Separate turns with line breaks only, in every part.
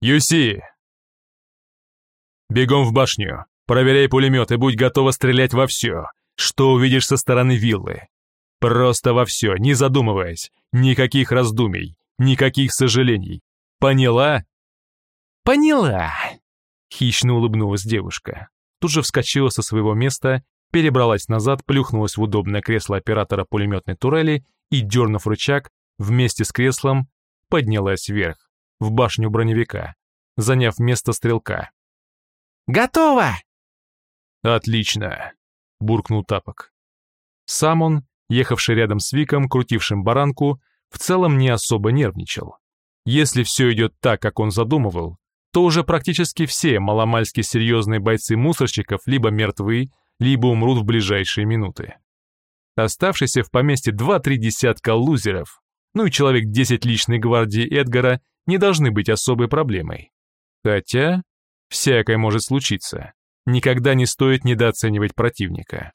Юси! Бегом в башню, проверяй пулемет и будь готова стрелять во все, что увидишь со стороны виллы. Просто во все, не задумываясь, никаких раздумий, никаких сожалений. Поняла?
Поняла. Хищно улыбнулась девушка. Тут же вскочила со своего места, перебралась назад, плюхнулась в удобное кресло оператора пулеметной турели и, дернув рычаг, вместе с креслом поднялась вверх, в башню броневика, заняв место стрелка.
«Готово!»
«Отлично!» — буркнул Тапок. Сам он, ехавший рядом с Виком, крутившим баранку, в целом не особо нервничал. Если все идет так, как он задумывал, то уже практически все маломальски серьезные бойцы мусорщиков либо мертвы, либо умрут в ближайшие минуты. Оставшиеся в поместье два-три десятка лузеров, ну и человек 10 личной гвардии Эдгара не должны быть особой проблемой. Хотя, всякое может случиться. Никогда не стоит недооценивать противника.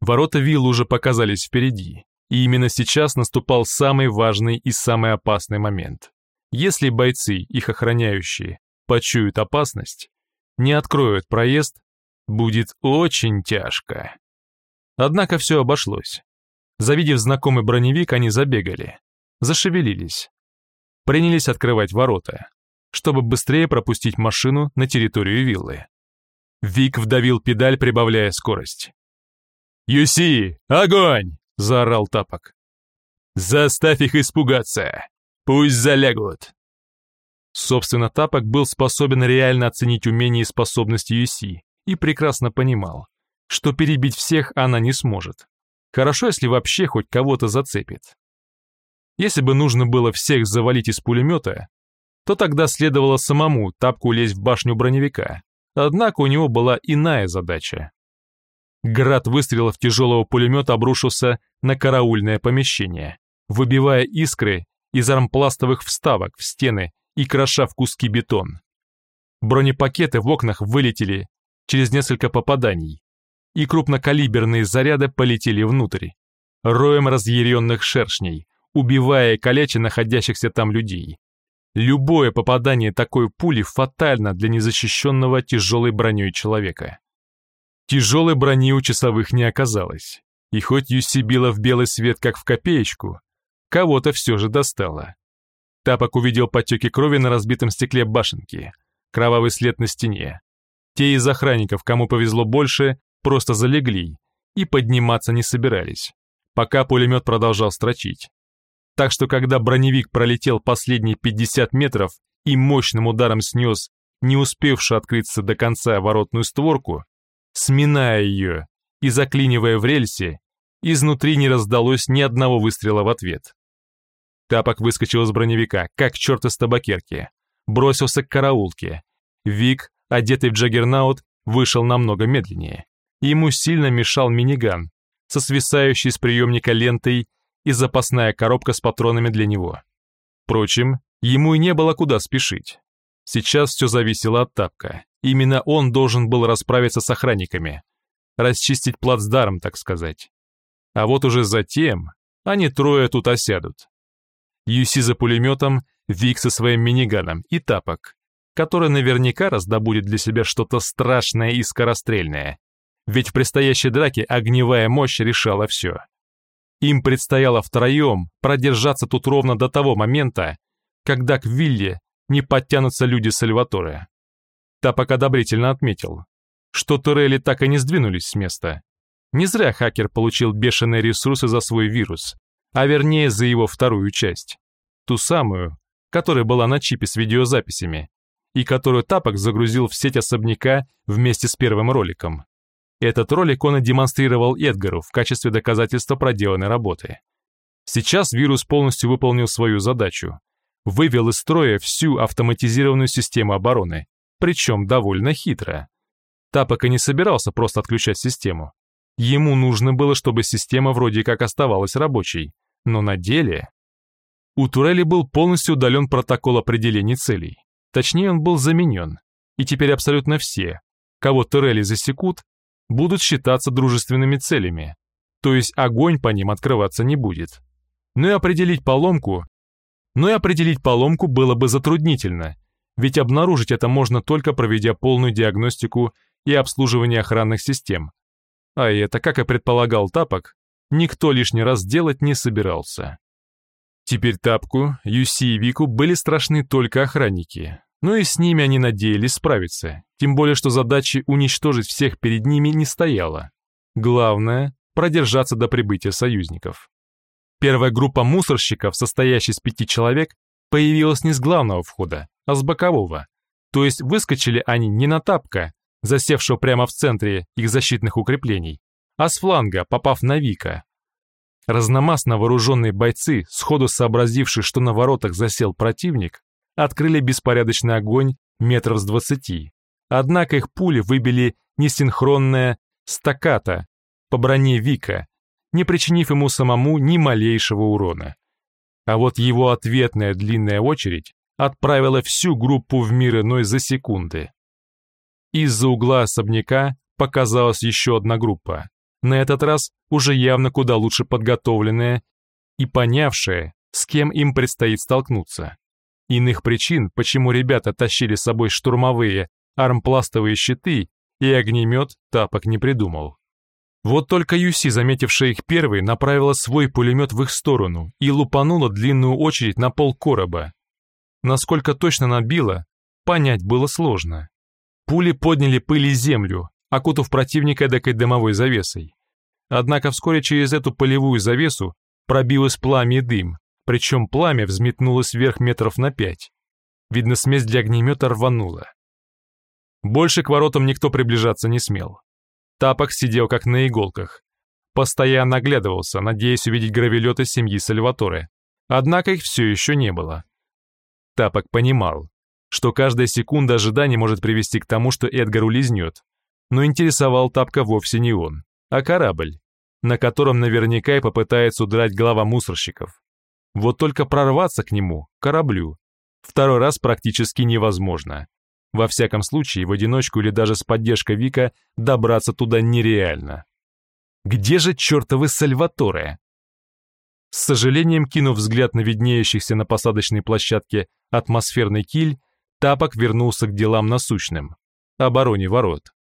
Ворота вилл уже показались впереди, и именно сейчас наступал самый важный и самый опасный момент. Если бойцы, их охраняющие, почуют опасность, не откроют проезд, будет очень тяжко. Однако все обошлось. Завидев знакомый броневик, они забегали, зашевелились. Принялись открывать ворота, чтобы быстрее пропустить машину на территорию виллы. Вик вдавил педаль, прибавляя скорость. «Юси, огонь!» — заорал Тапок. «Заставь их испугаться! Пусть залягут!» Собственно, Тапок был способен реально оценить умения и способности Юси и прекрасно понимал, что перебить всех она не сможет. Хорошо, если вообще хоть кого-то зацепит. Если бы нужно было всех завалить из пулемета, то тогда следовало самому Тапку лезть в башню броневика. Однако у него была иная задача. Град выстрелов тяжелого пулемета обрушился на караульное помещение, выбивая искры из армпластовых вставок в стены и кроша в куски бетон. Бронепакеты в окнах вылетели через несколько попаданий, и крупнокалиберные заряды полетели внутрь, роем разъяренных шершней, убивая и калеча находящихся там людей. Любое попадание такой пули фатально для незащищенного тяжелой броней человека. Тяжелой брони у часовых не оказалось, и хоть Юси била в белый свет как в копеечку, кого-то все же достало. Тапок увидел потеки крови на разбитом стекле башенки, кровавый след на стене. Те из охранников, кому повезло больше, просто залегли и подниматься не собирались, пока пулемет продолжал строчить. Так что когда броневик пролетел последние 50 метров и мощным ударом снес не успевшую открыться до конца воротную створку, сминая ее и заклинивая в рельсе, изнутри не раздалось ни одного выстрела в ответ. Тапок выскочил из броневика, как черт из табакерки, бросился к караулке. Вик, одетый в джаггернаут, вышел намного медленнее. Ему сильно мешал миниган, со свисающей с приемника лентой и запасная коробка с патронами для него. Впрочем, ему и не было куда спешить. Сейчас все зависело от Тапка. Именно он должен был расправиться с охранниками, расчистить плацдарм, так сказать. А вот уже затем они трое тут осядут. Юси за пулеметом, Вик со своим миниганом и Тапок, который наверняка раздобудет для себя что-то страшное и скорострельное. Ведь в предстоящей драке огневая мощь решала все. Им предстояло втроем продержаться тут ровно до того момента, когда к вилле не подтянутся люди Сальваторе. Тапок одобрительно отметил, что турели так и не сдвинулись с места. Не зря хакер получил бешеные ресурсы за свой вирус, а вернее за его вторую часть. Ту самую, которая была на чипе с видеозаписями, и которую Тапок загрузил в сеть особняка вместе с первым роликом. Этот ролик он и демонстрировал Эдгару в качестве доказательства проделанной работы. Сейчас вирус полностью выполнил свою задачу. Вывел из строя всю автоматизированную систему обороны, причем довольно хитро. Тапок и не собирался просто отключать систему. Ему нужно было, чтобы система вроде как оставалась рабочей, но на деле... У турели был полностью удален протокол определений целей. Точнее, он был заменен. И теперь абсолютно все, кого турели засекут, будут считаться дружественными целями, то есть огонь по ним открываться не будет. Но и определить поломку, но и определить поломку было бы затруднительно, ведь обнаружить это можно только проведя полную диагностику и обслуживание охранных систем. А это, как и предполагал Тапок, никто лишний раз делать не собирался. Теперь Тапку, Юси и Вику были страшны только охранники, но и с ними они надеялись справиться, тем более что задачи уничтожить всех перед ними не стояло. Главное – продержаться до прибытия союзников. Первая группа мусорщиков, состоящая из пяти человек, появилась не с главного входа, а с бокового. То есть выскочили они не на тапка, засевшего прямо в центре их защитных укреплений, а с фланга, попав на Вика. Разномастно вооруженные бойцы, сходу сообразившие, что на воротах засел противник, открыли беспорядочный огонь метров с двадцати. Однако их пули выбили несинхронное стаката по броне Вика, не причинив ему самому ни малейшего урона. А вот его ответная длинная очередь отправила всю группу в мир иной за секунды. Из-за угла особняка показалась еще одна группа, на этот раз уже явно куда лучше подготовленная и понявшая, с кем им предстоит столкнуться. Иных причин, почему ребята тащили с собой штурмовые армпластовые щиты и огнемет, тапок не придумал. Вот только Юси, заметившая их первой, направила свой пулемет в их сторону и лупанула длинную очередь на пол короба. Насколько точно набила, понять было сложно. Пули подняли пыль и землю, окутав противника эдакой дымовой завесой. Однако вскоре через эту полевую завесу пробилось пламя и дым, причем пламя взметнулось вверх метров на пять. Видно, смесь для огнемета рванула. Больше к воротам никто приближаться не смел. Тапок сидел как на иголках. Постоянно оглядывался, надеясь увидеть гравелеты семьи Сальваторе. Однако их все еще не было. Тапок понимал, что каждая секунда ожидания может привести к тому, что Эдгар улизнет. Но интересовал Тапка вовсе не он, а корабль, на котором наверняка и попытается удрать глава мусорщиков. Вот только прорваться к нему, кораблю, второй раз практически невозможно. Во всяком случае, в одиночку или даже с поддержкой Вика добраться туда нереально. Где же чертовы Сальваторе? С сожалением, кинув взгляд на виднеющихся на посадочной площадке атмосферный киль, Тапок вернулся к делам насущным – обороне ворот.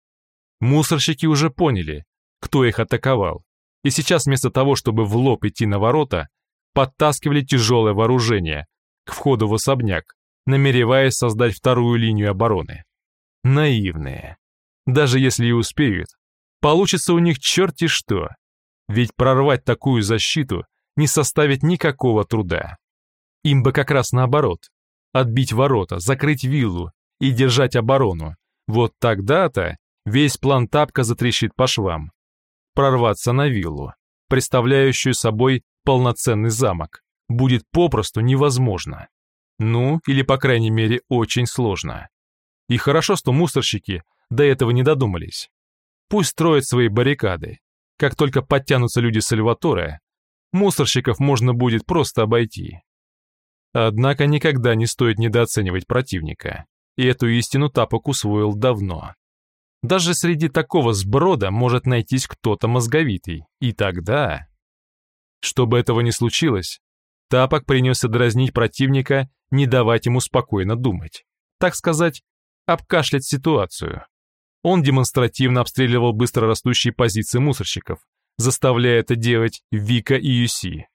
Мусорщики уже поняли, кто их атаковал, и сейчас вместо того, чтобы в лоб идти на ворота, подтаскивали тяжелое вооружение к входу в особняк, намереваясь создать вторую линию обороны. Наивные. Даже если и успеют, получится у них черти что. Ведь прорвать такую защиту не составит никакого труда. Им бы как раз наоборот. Отбить ворота, закрыть виллу и держать оборону. Вот тогда-то весь план тапка затрещит по швам. Прорваться на виллу, представляющую собой полноценный замок, будет попросту невозможно. Ну, или по крайней мере очень сложно. И хорошо, что мусорщики до этого не додумались. Пусть строят свои баррикады. Как только подтянутся люди Сальваторе, мусорщиков можно будет просто обойти. Однако никогда не стоит недооценивать противника. И эту истину Тапок усвоил давно. Даже среди такого сброда может найтись кто-то мозговитый. И тогда... Чтобы этого не случилось, Тапок принялся дразнить противника, не давать ему спокойно думать. Так сказать, обкашлять ситуацию. Он демонстративно обстреливал быстро растущие позиции мусорщиков, заставляя это делать Вика и Юси.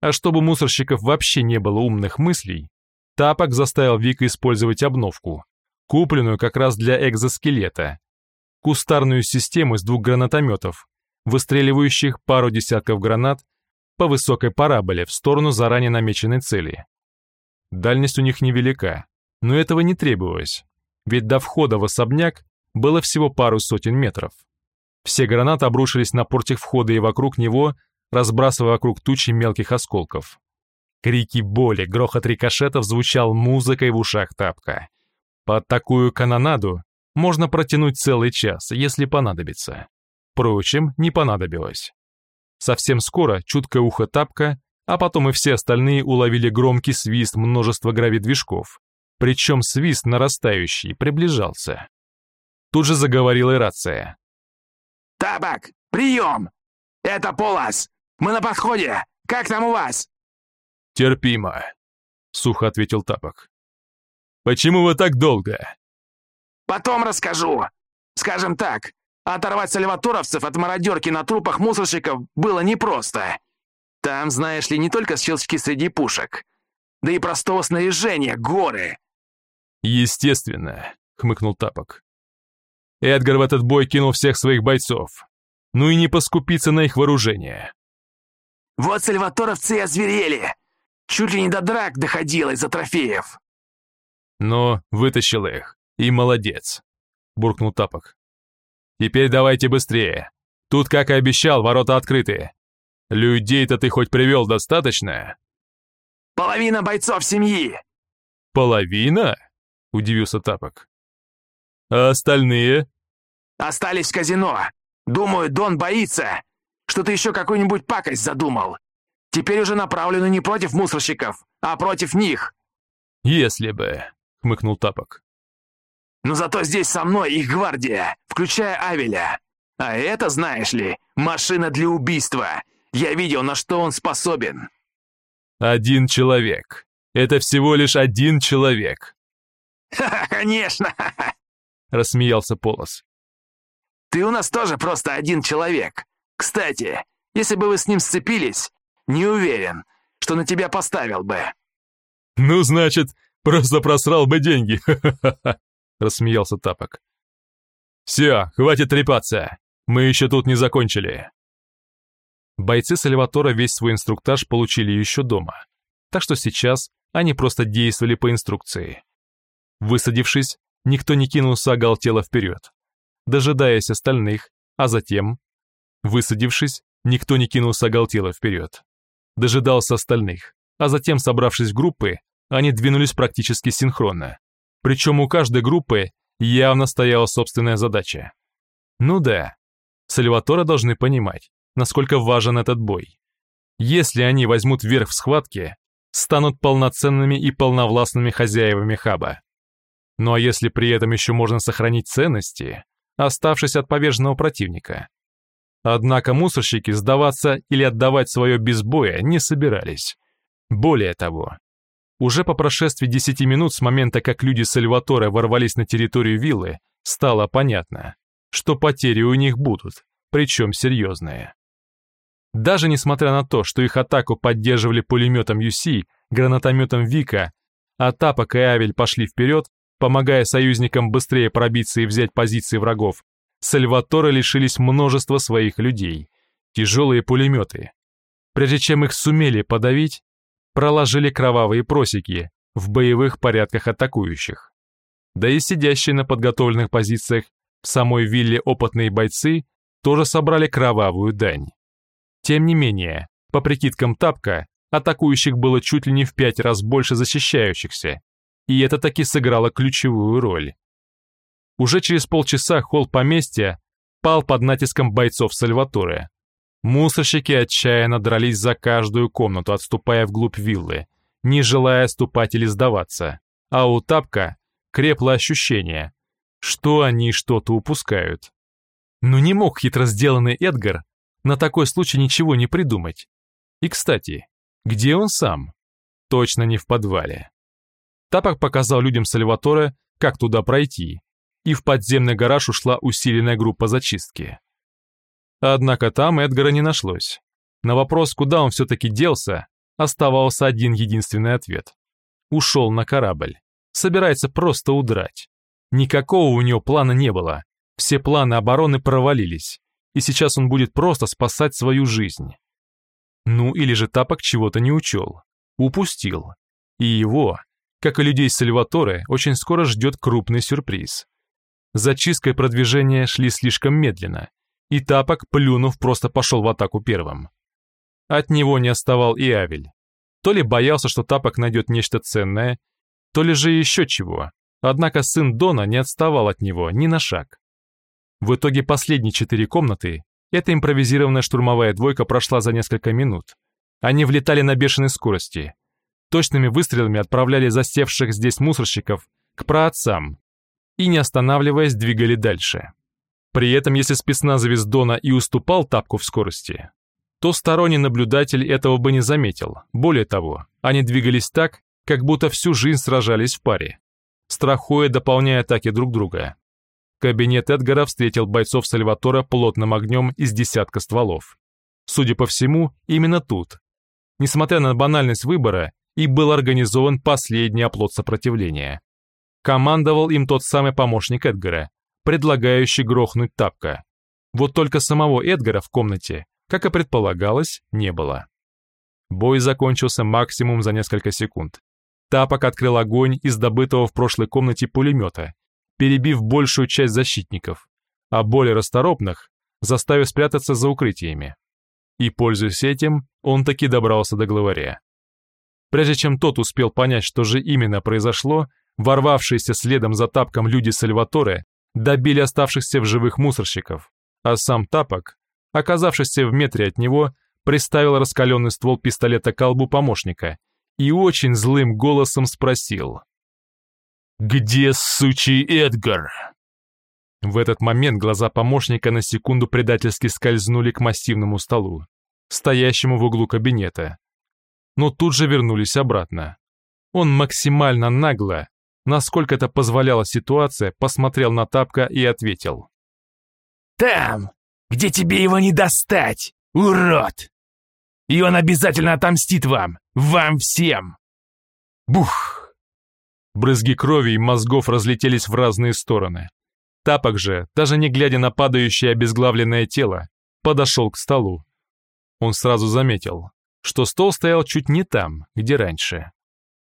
А чтобы мусорщиков вообще не было умных мыслей, Тапок заставил Вика использовать обновку, купленную как раз для экзоскелета, кустарную систему из двух гранатометов, выстреливающих пару десятков гранат по высокой параболе в сторону заранее намеченной цели. Дальность у них невелика, но этого не требовалось, ведь до входа в особняк было всего пару сотен метров. Все гранаты обрушились на портик входа и вокруг него, разбрасывая вокруг тучи мелких осколков. Крики боли, грохот рикошетов звучал музыкой в ушах тапка. Под такую канонаду можно протянуть целый час, если понадобится. Впрочем, не понадобилось. Совсем скоро чуткое ухо тапка, а потом и все остальные уловили громкий свист множества гравидвижков. Причем свист нарастающий, приближался. Тут же заговорила и рация.
«Табак, прием! Это Полас! Мы на подходе! Как там у вас?»
«Терпимо», — сухо ответил Тапок. Почему вы так долго?»
«Потом расскажу. Скажем так, оторвать сальваторовцев от мародерки на трупах мусорщиков было непросто. Там, знаешь ли, не только щелчки среди пушек, да и простого снаряжения, горы».
«Естественно», — хмыкнул Тапок. Эдгар в этот бой кинул всех своих бойцов. Ну и не поскупиться на их вооружение.
«Вот сальваторовцы и озверели. Чуть ли не до драк доходило из-за трофеев».
Но вытащил их. И молодец, буркнул Тапок. Теперь давайте быстрее. Тут, как и обещал, ворота открыты. Людей-то ты хоть привел достаточно?
Половина бойцов семьи.
Половина? Удивился Тапок. А остальные?
Остались в казино. Думаю, Дон боится, что ты еще какую-нибудь пакость задумал. Теперь уже направлены не против мусорщиков, а против них.
Если бы, хмыкнул Тапок.
Но зато здесь со мной их гвардия, включая Авеля. А это, знаешь ли, машина для убийства. Я видел, на что он способен.
Один человек. Это всего лишь один человек.
«Ха-ха, конечно!»
— рассмеялся Полос.
«Ты у нас тоже просто один человек. Кстати, если бы вы с ним сцепились, не уверен, что на тебя поставил бы».
«Ну, значит, просто просрал бы деньги!» — рассмеялся Тапок. «Все, хватит трепаться! Мы еще тут не закончили!» Бойцы Сальватора весь свой инструктаж получили еще дома, так что сейчас они просто действовали по инструкции. Высадившись, никто не кинулся оголтело вперед, дожидаясь остальных, а затем, высадившись, никто не кинулся оголтело вперед, дожидался остальных, а затем, собравшись в группы, они двинулись практически синхронно. Причем у каждой группы явно стояла собственная задача. Ну да, Сальватора должны понимать, насколько важен этот бой. Если они возьмут верх в схватке, станут полноценными и полновластными хозяевами хаба. Ну а если при этом еще можно сохранить ценности, оставшись от поверженного противника? Однако мусорщики сдаваться или отдавать свое без боя не собирались. Более того, уже по прошествии 10 минут с момента, как люди Сальваторе ворвались на территорию виллы, стало понятно, что потери у них будут, причем серьезные. Даже несмотря на то, что их атаку поддерживали пулеметом Юси, гранатометом Вика, а Тапок и Авель пошли вперед, помогая союзникам быстрее пробиться и взять позиции врагов, Сальваторе лишились множества своих людей, тяжелые пулеметы. Прежде чем их сумели подавить, проложили кровавые просеки в боевых порядках атакующих. Да и сидящие на подготовленных позициях в самой вилле опытные бойцы тоже собрали кровавую дань. Тем не менее, по прикидкам Тапка, атакующих было чуть ли не в пять раз больше защищающихся, и это таки сыграло ключевую роль. Уже через полчаса холл поместья пал под натиском бойцов Сальваторе, Мусорщики отчаянно дрались за каждую комнату, отступая вглубь виллы, не желая ступать или сдаваться. А у Тапка крепло ощущение, что они что-то упускают. Но не мог хитро сделанный Эдгар на такой случай ничего не придумать. И, кстати, где он сам? Точно не в подвале. Тапок показал людям Сальваторе, как туда пройти, и в подземный гараж ушла усиленная группа зачистки. Однако там Эдгара не нашлось. На вопрос, куда он все-таки делся, оставался один единственный ответ. Ушел на корабль. Собирается просто удрать. Никакого у него плана не было. Все планы обороны провалились. И сейчас он будет просто спасать свою жизнь. Ну или же Тапок чего-то не учел. Упустил. И его, как и людей Сальваторе, очень скоро ждет крупный сюрприз. Зачисткой продвижения шли слишком медленно, и Тапок, плюнув, просто пошел в атаку первым. От него не оставал и Авель. То ли боялся, что Тапок найдет нечто ценное, то ли же еще чего. Однако сын Дона не отставал от него ни на шаг. В итоге последние четыре комнаты эта импровизированная штурмовая двойка прошла за несколько минут. Они влетали на бешеной скорости. Точными выстрелами отправляли засевших здесь мусорщиков к праотцам и, не останавливаясь, двигали дальше. При этом, если спецназовец Дона и уступал тапку в скорости, то сторонний наблюдатель этого бы не заметил. Более того, они двигались так, как будто всю жизнь сражались в паре. страхуя дополняя атаки друг друга. Кабинет Эдгара встретил бойцов Сальватора плотным огнем из десятка стволов. Судя по всему, именно тут, несмотря на банальность выбора, и был организован последний оплот сопротивления. Командовал им тот самый помощник Эдгара, предлагающий грохнуть тапка. Вот только самого Эдгара в комнате, как и предполагалось, не было. Бой закончился максимум за несколько секунд. Тапок открыл огонь из добытого в прошлой комнате пулемета, перебив большую часть защитников, а более расторопных заставив спрятаться за укрытиями. И, пользуясь этим, он таки добрался до главаря. Прежде чем тот успел понять, что же именно произошло, ворвавшиеся следом за тапком люди Сальваторе добили оставшихся в живых мусорщиков, а сам тапок, оказавшийся в метре от него, приставил раскаленный ствол пистолета к колбу помощника и очень злым голосом спросил. «Где сучий Эдгар?» В этот момент глаза помощника на секунду предательски скользнули к массивному столу, стоящему в углу кабинета, но тут же вернулись обратно. Он максимально нагло, насколько это позволяла ситуация, посмотрел на Тапка и ответил.
«Там, где тебе его не достать, урод! И он обязательно отомстит вам, вам всем!»
Бух! Брызги крови и мозгов разлетелись в разные стороны. Тапок же, даже не глядя на падающее обезглавленное тело, подошел к столу. Он сразу заметил, что стол стоял чуть не там, где раньше.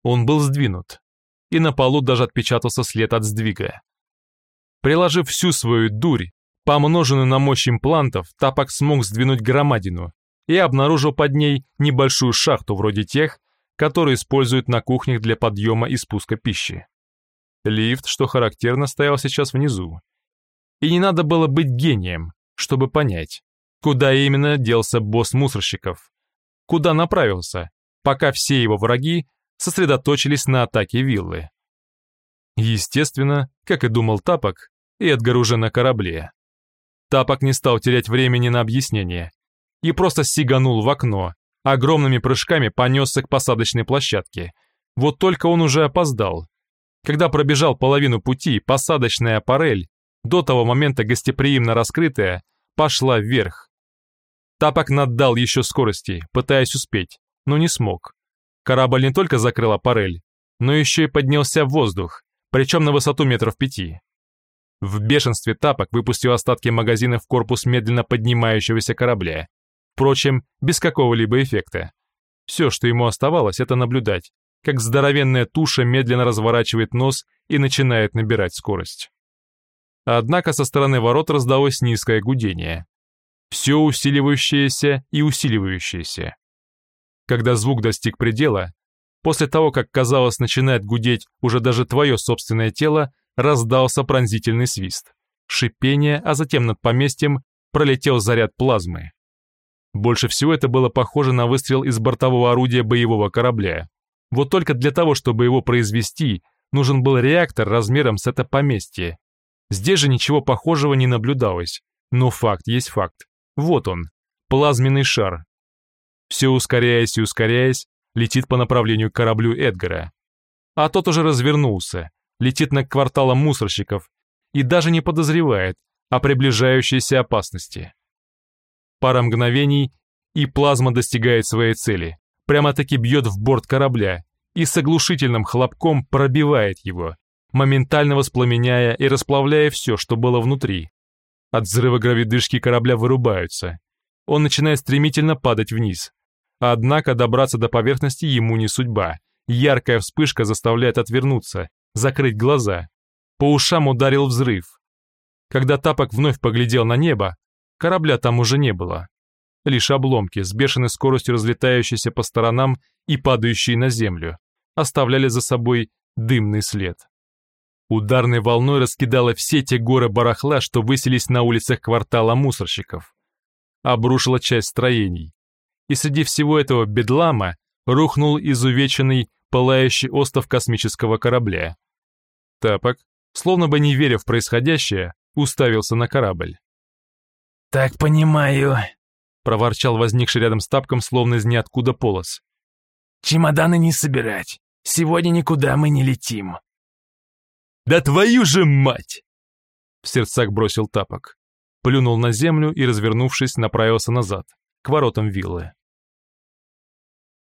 Он был сдвинут, и на полу даже отпечатался след от сдвига. Приложив всю свою дурь, помноженную на мощь имплантов, Тапок смог сдвинуть громадину и обнаружил под ней небольшую шахту вроде тех, которые используют на кухнях для подъема и спуска пищи. Лифт, что характерно, стоял сейчас внизу. И не надо было быть гением, чтобы понять, куда именно делся босс мусорщиков, куда направился, пока все его враги сосредоточились на атаке виллы. Естественно, как и думал Тапок, Эдгар уже на корабле. Тапок не стал терять времени на объяснение и просто сиганул в окно, огромными прыжками понесся к посадочной площадке. Вот только он уже опоздал. Когда пробежал половину пути, посадочная аппарель, до того момента гостеприимно раскрытая, пошла вверх. Тапок наддал еще скорости, пытаясь успеть, но не смог. Корабль не только закрыл аппарель, но еще и поднялся в воздух, причем на высоту метров пяти. В бешенстве Тапок выпустил остатки магазина в корпус медленно поднимающегося корабля. Впрочем, без какого-либо эффекта. Все, что ему оставалось, это наблюдать, как здоровенная туша медленно разворачивает нос и начинает набирать скорость. Однако со стороны ворот раздалось низкое гудение. Все усиливающееся и усиливающееся. Когда звук достиг предела, после того, как, казалось, начинает гудеть уже даже твое собственное тело, раздался пронзительный свист. Шипение, а затем над поместьем пролетел заряд плазмы. Больше всего это было похоже на выстрел из бортового орудия боевого корабля. Вот только для того, чтобы его произвести, нужен был реактор размером с это поместье. Здесь же ничего похожего не наблюдалось, но факт есть факт. Вот он, плазменный шар, все ускоряясь и ускоряясь, летит по направлению к кораблю Эдгара. А тот уже развернулся, летит на кварталом мусорщиков и даже не подозревает о приближающейся опасности. Пара мгновений, и плазма достигает своей цели, прямо-таки бьет в борт корабля и с оглушительным хлопком пробивает его, моментально воспламеняя и расплавляя все, что было внутри. От взрыва гравидышки корабля вырубаются. Он начинает стремительно падать вниз, Однако добраться до поверхности ему не судьба. Яркая вспышка заставляет отвернуться, закрыть глаза. По ушам ударил взрыв. Когда Тапок вновь поглядел на небо, корабля там уже не было. Лишь обломки, с бешеной скоростью разлетающиеся по сторонам и падающие на землю, оставляли за собой дымный след. Ударной волной раскидало все те горы барахла, что высились на улицах квартала мусорщиков. Обрушила часть строений, и среди всего этого бедлама рухнул изувеченный, пылающий остов космического корабля. Тапок, словно бы не веря в происходящее, уставился на корабль.
«Так понимаю», —
проворчал возникший рядом с тапком, словно из ниоткуда полос.
«Чемоданы не собирать. Сегодня никуда мы не летим».
Да твою же мать!»
В сердцах бросил тапок. Плюнул на землю и, развернувшись, направился назад, к воротам виллы.